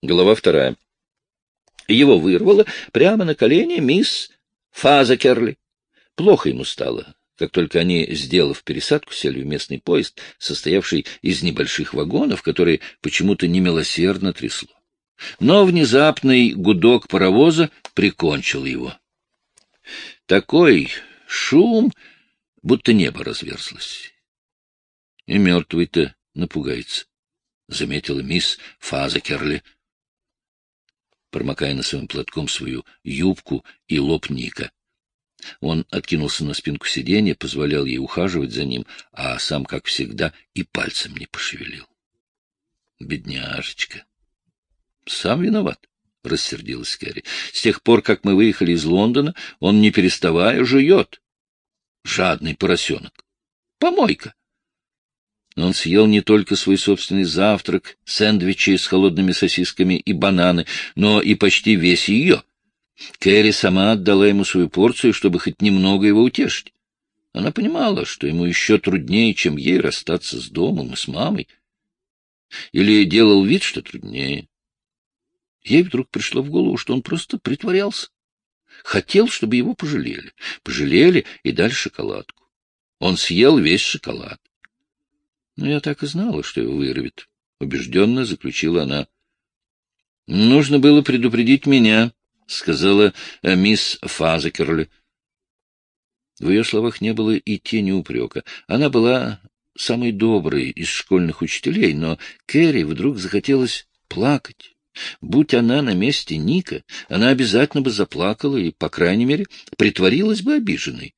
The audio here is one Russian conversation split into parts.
Глава вторая. Его вырвало прямо на колени мисс Фазакерли. Плохо ему стало, как только они, сделав пересадку, сели в местный поезд, состоявший из небольших вагонов, которые почему-то немилосердно трясло. Но внезапный гудок паровоза прикончил его. Такой шум, будто небо разверзлось. И мертвый-то напугается, — заметила мисс Фазакерли, промокая носовым платком свою юбку и лоб Ника. Он откинулся на спинку сиденья, позволял ей ухаживать за ним, а сам, как всегда, и пальцем не пошевелил. Бедняжечка. Сам виноват, — рассердилась Кэрри. С тех пор, как мы выехали из Лондона, он, не переставая, жует. Жадный поросенок. Помойка. Он съел не только свой собственный завтрак, сэндвичи с холодными сосисками и бананы, но и почти весь ее. Кэрри сама отдала ему свою порцию, чтобы хоть немного его утешить. Она понимала, что ему еще труднее, чем ей расстаться с домом и с мамой. Или делал вид, что труднее. Ей вдруг пришло в голову, что он просто притворялся. Хотел, чтобы его пожалели. Пожалели и дали шоколадку. Он съел весь шоколад. Но я так и знала, что его вырвет. Убежденно заключила она. Нужно было предупредить меня, — сказала э, мисс Фазекерли. В ее словах не было и тени упрека. Она была самой доброй из школьных учителей, но Кэрри вдруг захотелось плакать. Будь она на месте Ника, она обязательно бы заплакала и, по крайней мере, притворилась бы обиженной.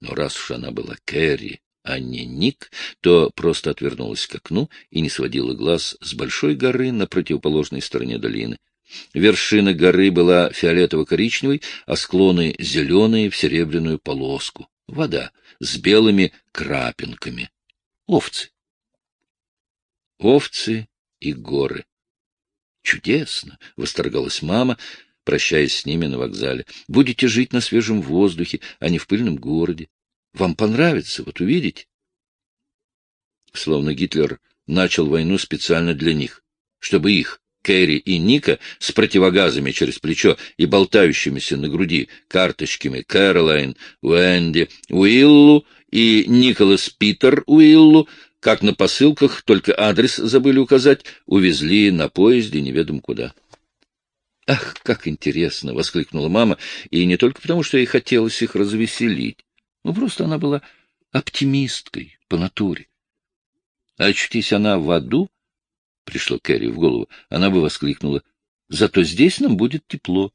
Но раз уж она была Кэрри, а не Ник, то просто отвернулась к окну и не сводила глаз с большой горы на противоположной стороне долины. Вершина горы была фиолетово-коричневой, а склоны зеленые в серебряную полоску. Вода с белыми крапинками. Овцы. Овцы и горы. Чудесно! — восторгалась мама, прощаясь с ними на вокзале. — Будете жить на свежем воздухе, а не в пыльном городе. Вам понравится, вот увидите. Словно Гитлер начал войну специально для них, чтобы их, Кэрри и Ника с противогазами через плечо и болтающимися на груди карточками Кэролайн, Уэнди, Уиллу и Николас Питер Уиллу, как на посылках, только адрес забыли указать, увезли на поезде неведом куда. «Ах, как интересно!» — воскликнула мама, и не только потому, что ей хотелось их развеселить, но просто она была оптимисткой по натуре. Очутись она в аду, пришло Кэрри в голову, она бы воскликнула, «Зато здесь нам будет тепло».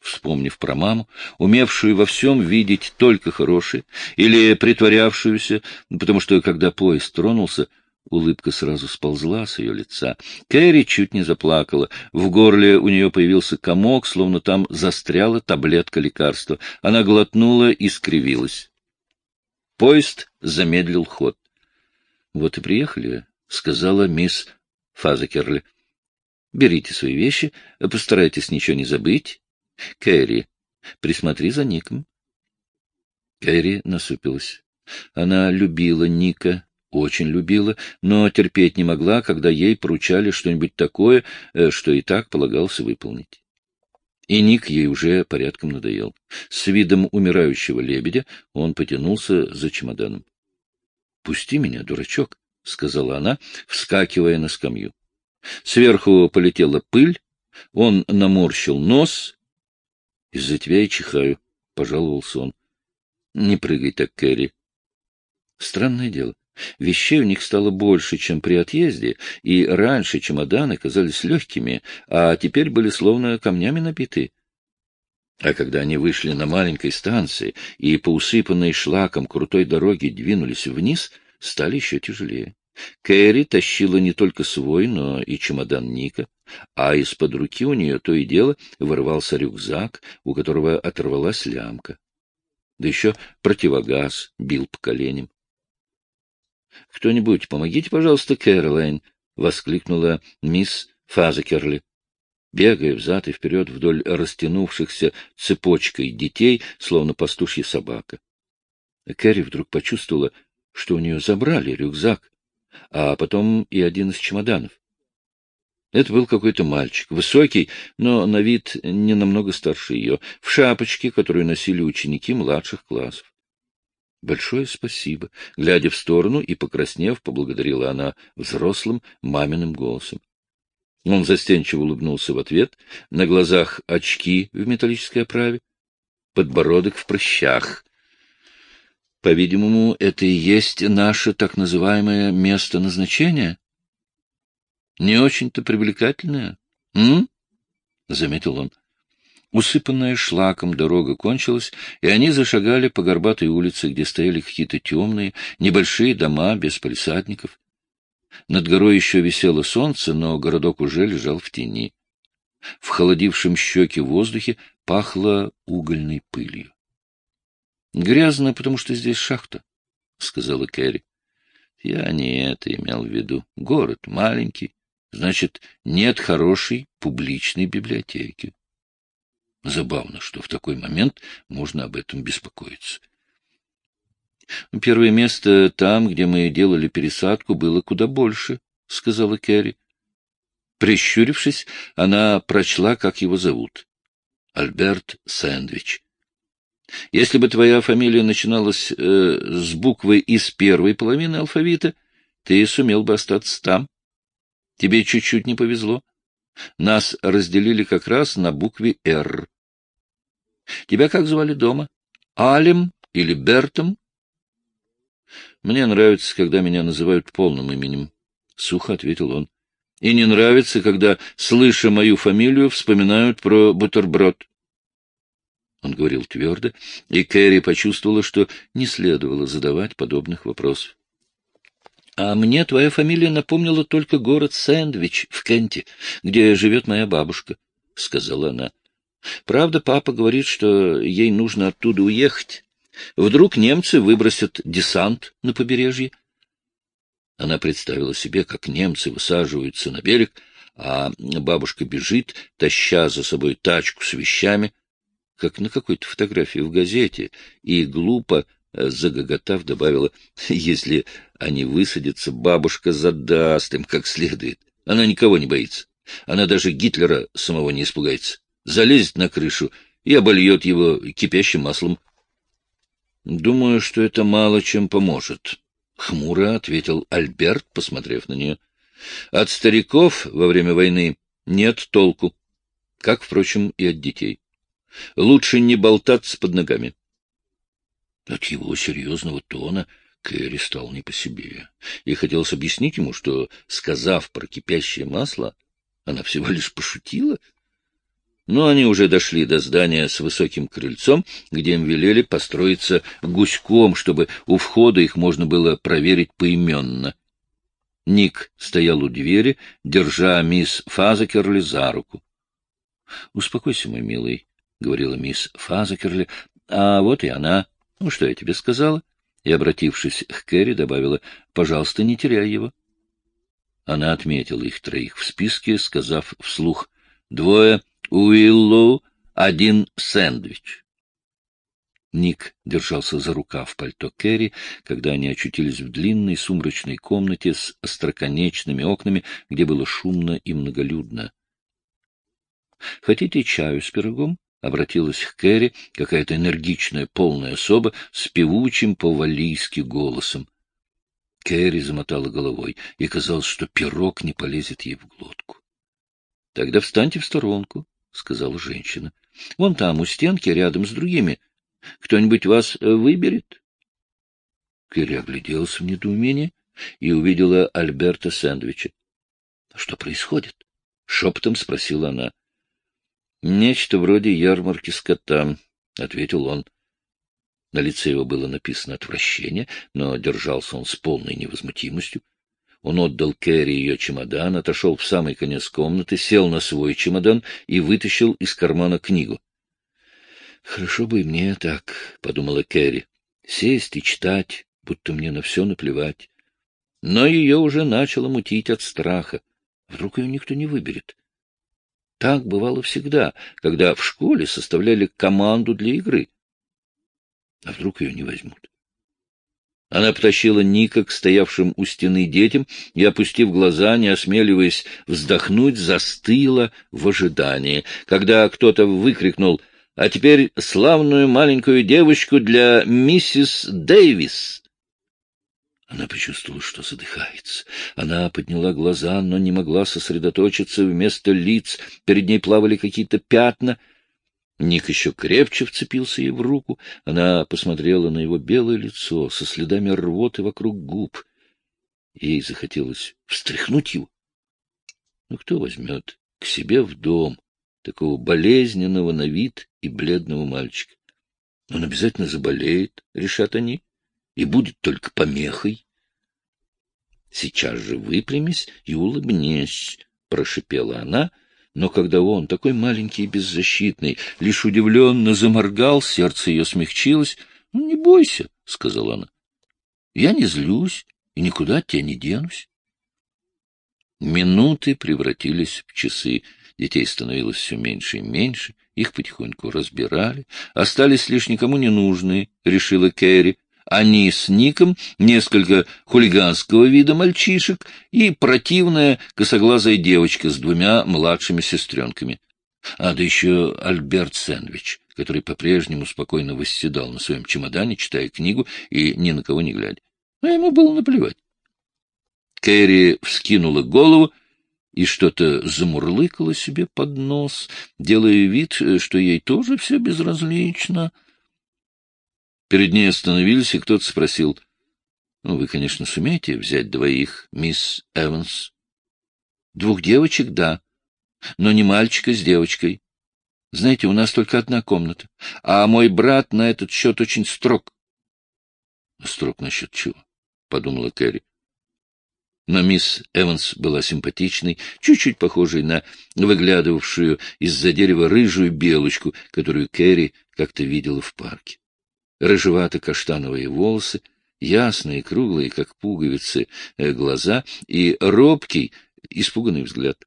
Вспомнив про маму, умевшую во всем видеть только хорошее, или притворявшуюся, потому что, когда поезд тронулся, улыбка сразу сползла с ее лица. Кэрри чуть не заплакала. В горле у нее появился комок, словно там застряла таблетка лекарства. Она глотнула и скривилась. Поезд замедлил ход. — Вот и приехали, — сказала мисс Фазекерли. — Берите свои вещи, постарайтесь ничего не забыть. Кэрри, присмотри за Ником. Кэрри насупилась. Она любила Ника, очень любила, но терпеть не могла, когда ей поручали что-нибудь такое, э, что и так полагался выполнить. И Ник ей уже порядком надоел. С видом умирающего лебедя он потянулся за чемоданом. — Пусти меня, дурачок, — сказала она, вскакивая на скамью. Сверху полетела пыль, он наморщил нос. — Из-за тебя я чихаю, — пожаловался он. — Не прыгай так, Кэрри. Странное дело. Вещей у них стало больше, чем при отъезде, и раньше чемоданы казались легкими, а теперь были словно камнями набиты. А когда они вышли на маленькой станции и по усыпанной шлаком крутой дороге двинулись вниз — стали еще тяжелее. Кэрри тащила не только свой, но и чемодан Ника, а из-под руки у нее то и дело вырывался рюкзак, у которого оторвалась лямка. Да еще противогаз бил по коленям. — Кто-нибудь, помогите, пожалуйста, Кэролайн! — воскликнула мисс Фазекерли, бегая взад и вперед вдоль растянувшихся цепочкой детей, словно пастушья собака. Кэрри вдруг почувствовала, что у нее забрали рюкзак, а потом и один из чемоданов. Это был какой-то мальчик, высокий, но на вид не намного старше ее, в шапочке, которую носили ученики младших классов. — Большое спасибо. Глядя в сторону и покраснев, поблагодарила она взрослым маминым голосом. Он застенчиво улыбнулся в ответ, на глазах очки в металлической оправе, подбородок в прыщах. По-видимому, это и есть наше так называемое место назначения? Не очень-то привлекательное, м? — заметил он. Усыпанная шлаком дорога кончилась, и они зашагали по горбатой улице, где стояли какие-то темные, небольшие дома без палисадников. Над горой еще висело солнце, но городок уже лежал в тени. В холодившем щеки воздухе пахло угольной пылью. — Грязно, потому что здесь шахта, — сказала Кэрри. — Я не это имел в виду. Город маленький, значит, нет хорошей публичной библиотеки. Забавно, что в такой момент можно об этом беспокоиться. — Первое место там, где мы делали пересадку, было куда больше, — сказала Керри. Прищурившись, она прочла, как его зовут. Альберт Сэндвич. Если бы твоя фамилия начиналась э, с буквы из первой половины алфавита, ты сумел бы остаться там. Тебе чуть-чуть не повезло. Нас разделили как раз на букве «Р». Тебя как звали дома? Алем или Бертом? Мне нравится, когда меня называют полным именем, — сухо ответил он. И не нравится, когда, слыша мою фамилию, вспоминают про бутерброд. Он говорил твердо, и Кэрри почувствовала, что не следовало задавать подобных вопросов. — А мне твоя фамилия напомнила только город Сэндвич в Кенте, где живет моя бабушка, — сказала она. — Правда, папа говорит, что ей нужно оттуда уехать. Вдруг немцы выбросят десант на побережье? Она представила себе, как немцы высаживаются на берег, а бабушка бежит, таща за собой тачку с вещами, как на какой-то фотографии в газете, и глупо, э, загоготав, добавила, если они высадятся, бабушка задаст им как следует. Она никого не боится. Она даже Гитлера самого не испугается. Залезет на крышу и обольет его кипящим маслом. Думаю, что это мало чем поможет, — хмуро ответил Альберт, посмотрев на нее. От стариков во время войны нет толку, как, впрочем, и от детей. Лучше не болтаться под ногами. От его серьезного тона Кэрри стал не по себе, и хотелось объяснить ему, что, сказав про кипящее масло, она всего лишь пошутила — но они уже дошли до здания с высоким крыльцом, где им велели построиться гуськом, чтобы у входа их можно было проверить поименно. Ник стоял у двери, держа мисс Фазекерли за руку. — Успокойся, мой милый, — говорила мисс Фазекерли. — А вот и она. Ну, что я тебе сказала? И, обратившись к Кэрри, добавила, — пожалуйста, не теряй его. Она отметила их троих в списке, сказав вслух, — двое Уиллоу один сэндвич. Ник держался за рукав пальто Керри, когда они очутились в длинной сумрачной комнате с остроконечными окнами, где было шумно и многолюдно. — Хотите чаю с пирогом? — обратилась к Кэрри какая-то энергичная полная особа с певучим по-валийски голосом. Кэрри замотала головой, и казалось, что пирог не полезет ей в глотку. — Тогда встаньте в сторонку, — сказала женщина. — Вон там, у стенки, рядом с другими. Кто-нибудь вас э, выберет? Кэрри огляделась в недоумении и увидела Альберта Сэндвича. — Что происходит? — шепотом спросила она. — Нечто вроде ярмарки скота, — ответил он. На лице его было написано отвращение, но держался он с полной невозмутимостью. Он отдал Кэрри ее чемодан, отошел в самый конец комнаты, сел на свой чемодан и вытащил из кармана книгу. «Хорошо бы и мне так», — подумала Кэрри, — «сесть и читать, будто мне на все наплевать». Но ее уже начало мутить от страха. Вдруг ее никто не выберет. Так бывало всегда, когда в школе составляли команду для игры. А вдруг ее не возьмут? Она потащила Ника к стоявшим у стены детям и, опустив глаза, не осмеливаясь вздохнуть, застыла в ожидании. Когда кто-то выкрикнул «А теперь славную маленькую девочку для миссис Дэвис!» Она почувствовала, что задыхается. Она подняла глаза, но не могла сосредоточиться. Вместо лиц перед ней плавали какие-то пятна — Ник еще крепче вцепился ей в руку. Она посмотрела на его белое лицо со следами рвоты вокруг губ. Ей захотелось встряхнуть его. Ну, кто возьмет к себе в дом такого болезненного на вид и бледного мальчика? Он обязательно заболеет, решат они, и будет только помехой. Сейчас же выпрямись и улыбнись, — прошипела она, — но когда он, такой маленький и беззащитный, лишь удивленно заморгал, сердце ее смягчилось. — Ну, не бойся, — сказала она. — Я не злюсь и никуда от тебя не денусь. Минуты превратились в часы. Детей становилось все меньше и меньше, их потихоньку разбирали. Остались лишь никому не нужные, — решила Кэрри они с Ником, несколько хулиганского вида мальчишек и противная косоглазая девочка с двумя младшими сестренками. А да еще Альберт Сэндвич, который по-прежнему спокойно восседал на своем чемодане, читая книгу и ни на кого не глядя. А ему было наплевать. Кэрри вскинула голову и что-то замурлыкала себе под нос, делая вид, что ей тоже все безразлично — Перед ней остановились, и кто-то спросил, «Ну, вы, конечно, сумеете взять двоих, мисс Эванс?» «Двух девочек, да, но не мальчика с девочкой. Знаете, у нас только одна комната, а мой брат на этот счет очень строг». «Строг насчет чего?» — подумала Кэрри. Но мисс Эванс была симпатичной, чуть-чуть похожей на выглядывавшую из-за дерева рыжую белочку, которую Кэрри как-то видела в парке рыжевато-каштановые волосы, ясные, круглые, как пуговицы, э, глаза и робкий, испуганный взгляд.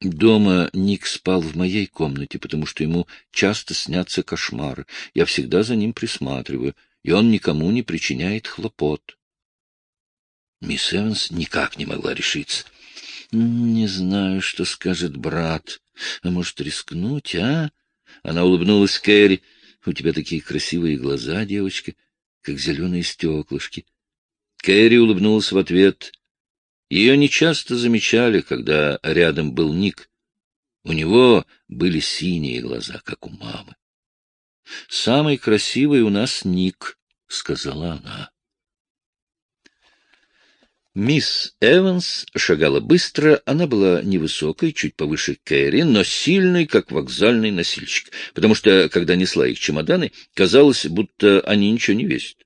Дома Ник спал в моей комнате, потому что ему часто снятся кошмары. Я всегда за ним присматриваю, и он никому не причиняет хлопот. Мисс Эванс никак не могла решиться. Не знаю, что скажет брат. А может, рискнуть, а? Она улыбнулась Кэрри. У тебя такие красивые глаза, девочка, как зеленые стеклышки. Кэрри улыбнулась в ответ. Ее нечасто замечали, когда рядом был Ник. У него были синие глаза, как у мамы. — Самый красивый у нас Ник, — сказала она. Мисс Эванс шагала быстро, она была невысокой, чуть повыше Кэрри, но сильной, как вокзальный носильщик, потому что, когда несла их чемоданы, казалось, будто они ничего не весят.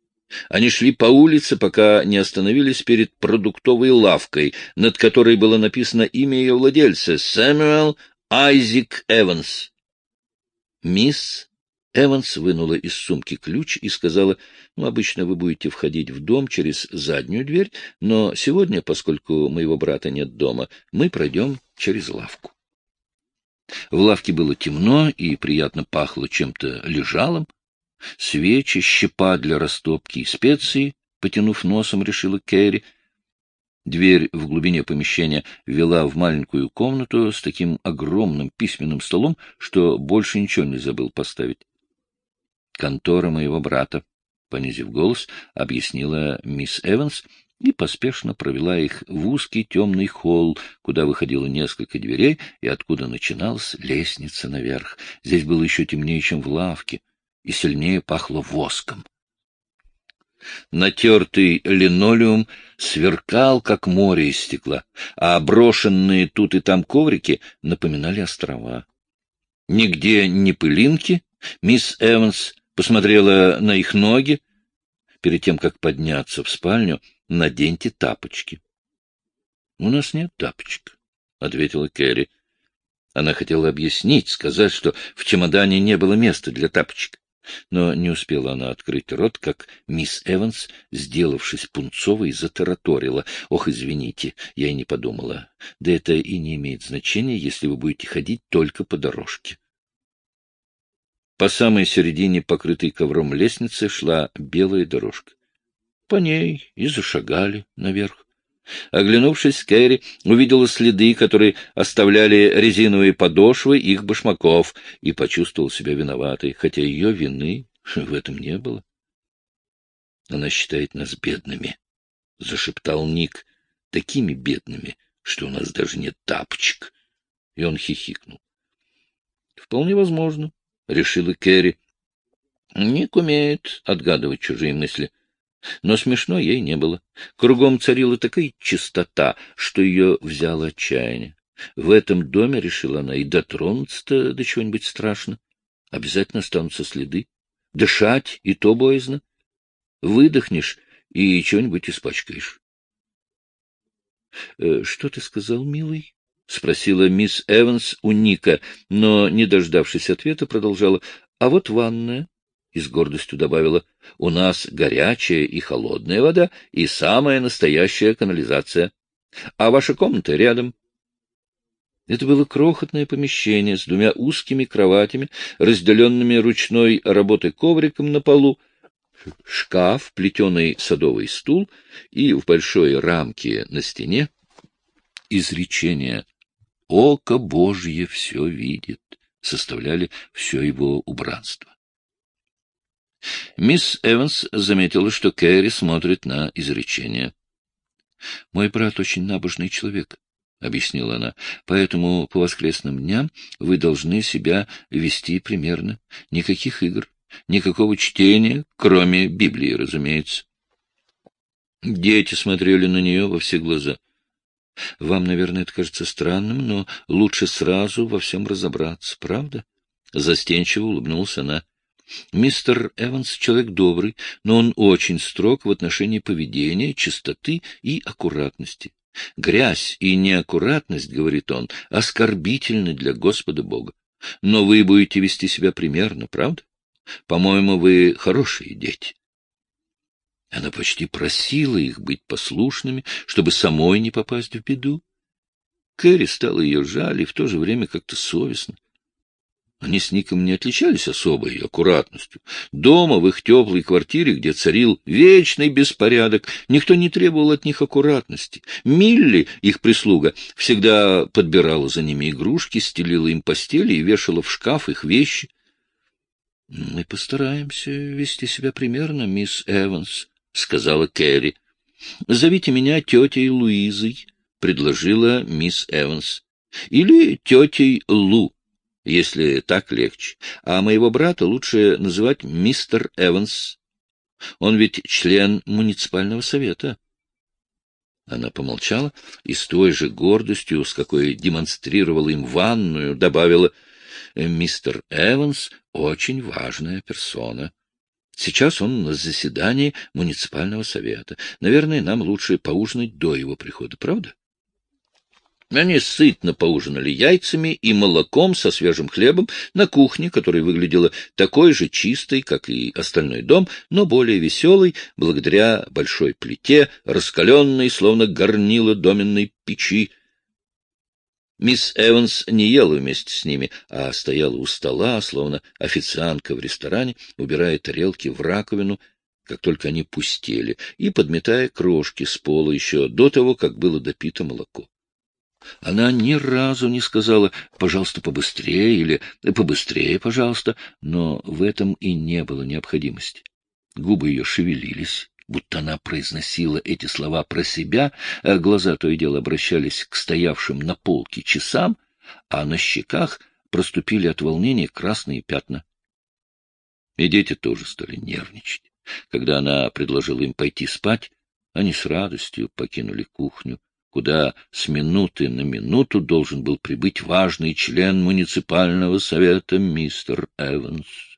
Они шли по улице, пока не остановились перед продуктовой лавкой, над которой было написано имя ее владельца — Сэмюэл Айзик Эванс. Мисс Эванс вынула из сумки ключ и сказала, ну, обычно вы будете входить в дом через заднюю дверь, но сегодня, поскольку моего брата нет дома, мы пройдем через лавку. В лавке было темно и приятно пахло чем-то лежалым. Свечи, щепа для растопки и специи, потянув носом, решила Кэрри. Дверь в глубине помещения вела в маленькую комнату с таким огромным письменным столом, что больше ничего не забыл поставить контора моего брата, — понизив голос, объяснила мисс Эванс и поспешно провела их в узкий темный холл, куда выходило несколько дверей и откуда начиналась лестница наверх. Здесь было еще темнее, чем в лавке, и сильнее пахло воском. Натертый линолеум сверкал, как море из стекла, а брошенные тут и там коврики напоминали острова. Нигде ни пылинки, мисс Эванс посмотрела на их ноги. Перед тем, как подняться в спальню, наденьте тапочки. — У нас нет тапочек, — ответила Кэрри. Она хотела объяснить, сказать, что в чемодане не было места для тапочек. Но не успела она открыть рот, как мисс Эванс, сделавшись пунцовой, затараторила. — Ох, извините, я и не подумала. Да это и не имеет значения, если вы будете ходить только по дорожке. По самой середине покрытой ковром лестницы шла белая дорожка. По ней и зашагали наверх. Оглянувшись, Кэрри увидела следы, которые оставляли резиновые подошвы их башмаков, и почувствовал себя виноватой, хотя ее вины в этом не было. — Она считает нас бедными, — зашептал Ник, — такими бедными, что у нас даже нет тапочек. И он хихикнул. — Вполне возможно, — решила Кэрри. Ник умеет отгадывать чужие мысли. Но смешно ей не было. Кругом царила такая чистота, что ее взяло отчаяние. В этом доме, решила она, и дотронуться-то до чего-нибудь страшно. Обязательно останутся следы. Дышать и то боязно. Выдохнешь и чего-нибудь испачкаешь. «Э, — Что ты сказал, милый? — спросила мисс Эванс у Ника, но, не дождавшись ответа, продолжала. — А вот ванная и с гордостью добавила, — у нас горячая и холодная вода и самая настоящая канализация. А ваша комната рядом. Это было крохотное помещение с двумя узкими кроватями, разделенными ручной работой ковриком на полу, шкаф, плетеный садовый стул и в большой рамке на стене изречение «Око Божье все видит» составляли все его убранство. Мисс Эванс заметила, что Кэрри смотрит на изречение. — Мой брат очень набожный человек, — объяснила она, — поэтому по воскресным дням вы должны себя вести примерно. Никаких игр, никакого чтения, кроме Библии, разумеется. Дети смотрели на нее во все глаза. — Вам, наверное, это кажется странным, но лучше сразу во всем разобраться, правда? Застенчиво улыбнулась она. Мистер Эванс человек добрый, но он очень строг в отношении поведения, чистоты и аккуратности. Грязь и неаккуратность, говорит он, оскорбительны для Господа Бога. Но вы будете вести себя примерно, правда? По-моему, вы хорошие дети. Она почти просила их быть послушными, чтобы самой не попасть в беду. Кэрри стало ее жаль и в то же время как-то совестно. Они с Ником не отличались особой аккуратностью. Дома, в их теплой квартире, где царил вечный беспорядок, никто не требовал от них аккуратности. Милли, их прислуга, всегда подбирала за ними игрушки, стелила им постели и вешала в шкаф их вещи. — Мы постараемся вести себя примерно, мисс Эванс, — сказала Кэрри. — Зовите меня тетей Луизой, — предложила мисс Эванс. — Или тетей Лу если так легче. А моего брата лучше называть мистер Эванс. Он ведь член муниципального совета. Она помолчала и с той же гордостью, с какой демонстрировала им ванную, добавила, «Мистер Эванс — очень важная персона. Сейчас он на заседании муниципального совета. Наверное, нам лучше поужинать до его прихода, правда?» Они сытно поужинали яйцами и молоком со свежим хлебом на кухне, которая выглядела такой же чистой, как и остальной дом, но более веселой, благодаря большой плите, раскаленной, словно горнило доменной печи. Мисс Эванс не ела вместе с ними, а стояла у стола, словно официантка в ресторане, убирая тарелки в раковину, как только они пустели, и подметая крошки с пола еще до того, как было допито молоко. Она ни разу не сказала «пожалуйста, побыстрее» или «побыстрее, пожалуйста», но в этом и не было необходимости. Губы ее шевелились, будто она произносила эти слова про себя, а глаза то и дело обращались к стоявшим на полке часам, а на щеках проступили от волнения красные пятна. И дети тоже стали нервничать. Когда она предложила им пойти спать, они с радостью покинули кухню, куда с минуты на минуту должен был прибыть важный член муниципального совета мистер Эванс.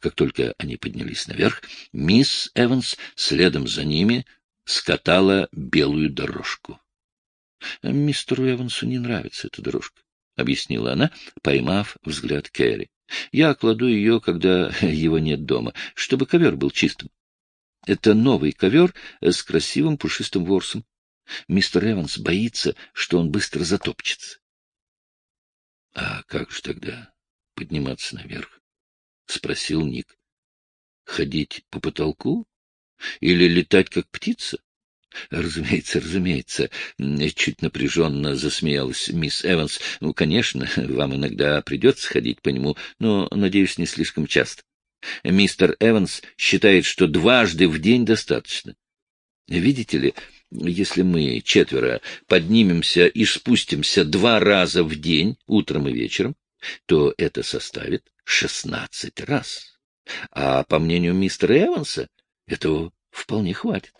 Как только они поднялись наверх, мисс Эванс следом за ними скатала белую дорожку. — Мистеру Эвансу не нравится эта дорожка, — объяснила она, поймав взгляд Кэрри. — Я кладу ее, когда его нет дома, чтобы ковер был чистым. Это новый ковер с красивым пушистым ворсом. Мистер Эванс боится, что он быстро затопчется. — А как же тогда подниматься наверх? — спросил Ник. — Ходить по потолку? Или летать, как птица? — Разумеется, разумеется, — чуть напряженно засмеялась мисс Эванс. — Ну, конечно, вам иногда придется ходить по нему, но, надеюсь, не слишком часто. Мистер Эванс считает, что дважды в день достаточно. Видите ли, если мы, четверо, поднимемся и спустимся два раза в день, утром и вечером, то это составит шестнадцать раз. А по мнению мистера Эванса, этого вполне хватит.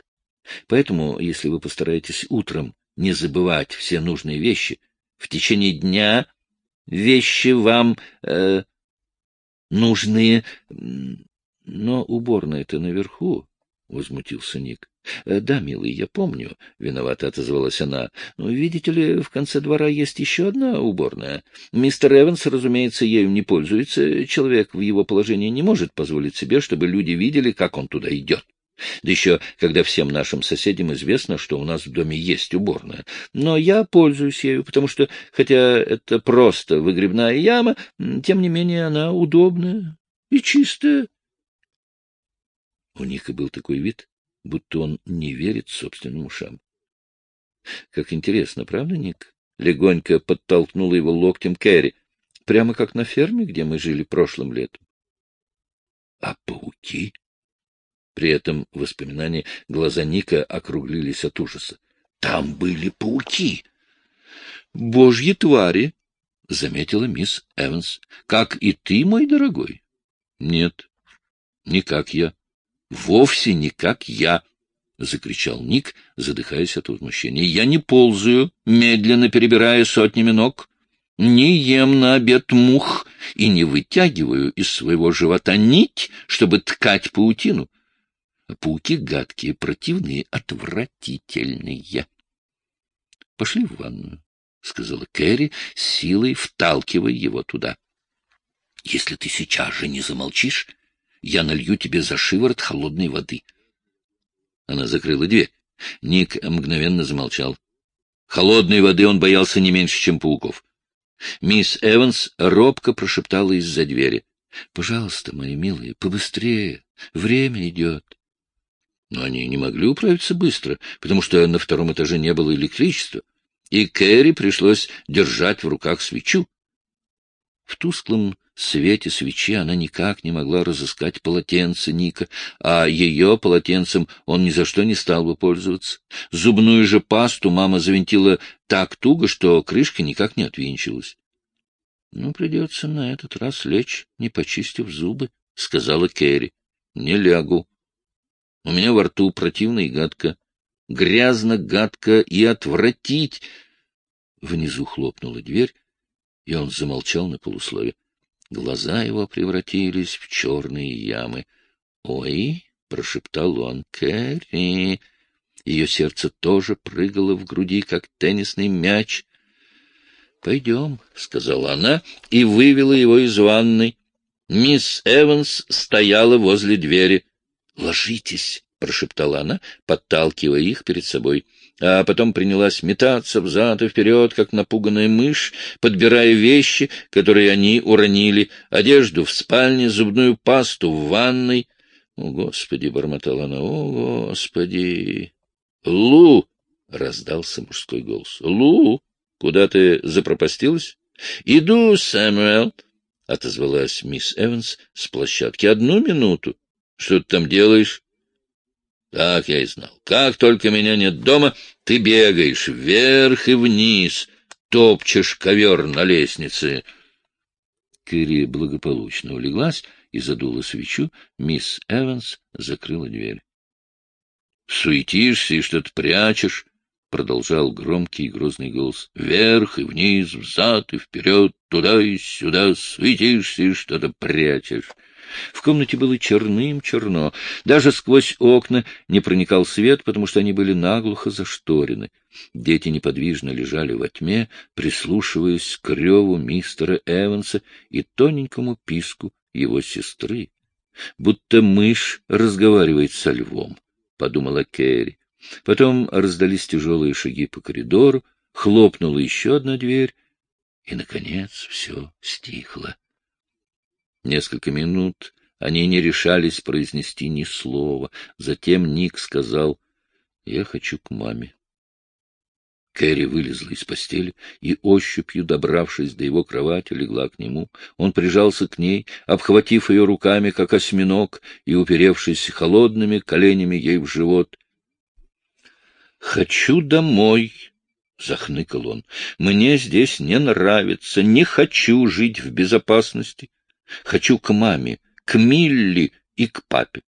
Поэтому, если вы постараетесь утром не забывать все нужные вещи, в течение дня вещи вам э, нужны... Но уборная-то наверху, — возмутился Ник. «Э, — Да, милый, я помню, — виновато отозвалась она. — видите ли, в конце двора есть еще одна уборная. Мистер Эванс, разумеется, ею не пользуется. Человек в его положении не может позволить себе, чтобы люди видели, как он туда идет. Да еще, когда всем нашим соседям известно, что у нас в доме есть уборная. Но я пользуюсь ею, потому что, хотя это просто выгребная яма, тем не менее она удобная и чистая. У Ника был такой вид, будто он не верит собственным ушам. — Как интересно, правда, Ник? — легонько подтолкнула его локтем Кэрри. — Прямо как на ферме, где мы жили прошлым летом. — А пауки? При этом воспоминания глаза Ника округлились от ужаса. — Там были пауки! — Божьи твари! — заметила мисс Эванс. — Как и ты, мой дорогой? — Нет, не как я. — Вовсе не как я! — закричал Ник, задыхаясь от возмущения. — Я не ползаю, медленно перебирая сотнями ног, не ем на обед мух и не вытягиваю из своего живота нить, чтобы ткать паутину. Пауки гадкие, противные, отвратительные. — Пошли в ванную, — сказала Кэрри, силой вталкивая его туда. — Если ты сейчас же не замолчишь, я налью тебе за шиворот холодной воды. Она закрыла дверь. Ник мгновенно замолчал. Холодной воды он боялся не меньше, чем пауков. Мисс Эванс робко прошептала из-за двери. — Пожалуйста, мои милые, побыстрее. Время идет. Но они не могли управиться быстро, потому что на втором этаже не было электричества, и Кэрри пришлось держать в руках свечу. В тусклом свете свечи она никак не могла разыскать полотенце Ника, а ее полотенцем он ни за что не стал бы пользоваться. Зубную же пасту мама завинтила так туго, что крышка никак не отвинчилась. — Ну, придется на этот раз лечь, не почистив зубы, — сказала Кэрри. — Не лягу. У меня во рту противно и гадко. Грязно, гадко и отвратить. Внизу хлопнула дверь, и он замолчал на полуслове. Глаза его превратились в черные ямы. «Ой!» — прошептал он. «Кэрри!» Ее сердце тоже прыгало в груди, как теннисный мяч. «Пойдем», — сказала она и вывела его из ванной. Мисс Эванс стояла возле двери. «Ложитесь», — прошептала она, подталкивая их перед собой а потом принялась метаться взад и вперед, как напуганная мышь, подбирая вещи, которые они уронили, одежду в спальне, зубную пасту в ванной. — О, Господи! — бормотала она. — О, Господи! — Лу! — раздался мужской голос. — Лу! Куда ты запропастилась? — Иду, Сэмюэл! — отозвалась мисс Эванс с площадки. — Одну минуту. Что ты там делаешь? Так я и знал. Как только меня нет дома, ты бегаешь вверх и вниз, топчешь ковер на лестнице. Кэрри благополучно улеглась и задула свечу. Мисс Эванс закрыла дверь. — Суетишься и что-то прячешь, — продолжал громкий и грозный голос. — Вверх и вниз, взад и вперед, туда и сюда, суетишься и что-то прячешь. В комнате было черным-черно. Даже сквозь окна не проникал свет, потому что они были наглухо зашторены. Дети неподвижно лежали во тьме, прислушиваясь к реву мистера Эванса и тоненькому писку его сестры. Будто мышь разговаривает со львом, — подумала Кэрри. Потом раздались тяжелые шаги по коридору, хлопнула еще одна дверь, и, наконец, все стихло. Несколько минут они не решались произнести ни слова. Затем Ник сказал, — Я хочу к маме. Кэрри вылезла из постели и, ощупью добравшись до его кровати, легла к нему. Он прижался к ней, обхватив ее руками, как осьминог, и уперевшись холодными коленями ей в живот. — Хочу домой, — захныкал он. — Мне здесь не нравится, не хочу жить в безопасности. Хочу к маме, к Милли и к папе.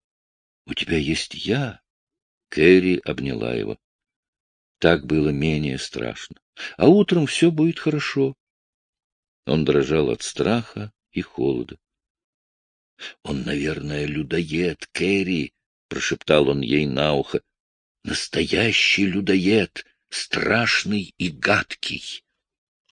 — У тебя есть я? Кэрри обняла его. Так было менее страшно. А утром все будет хорошо. Он дрожал от страха и холода. — Он, наверное, людоед, Кэрри, — прошептал он ей на ухо. — Настоящий людоед, страшный и гадкий.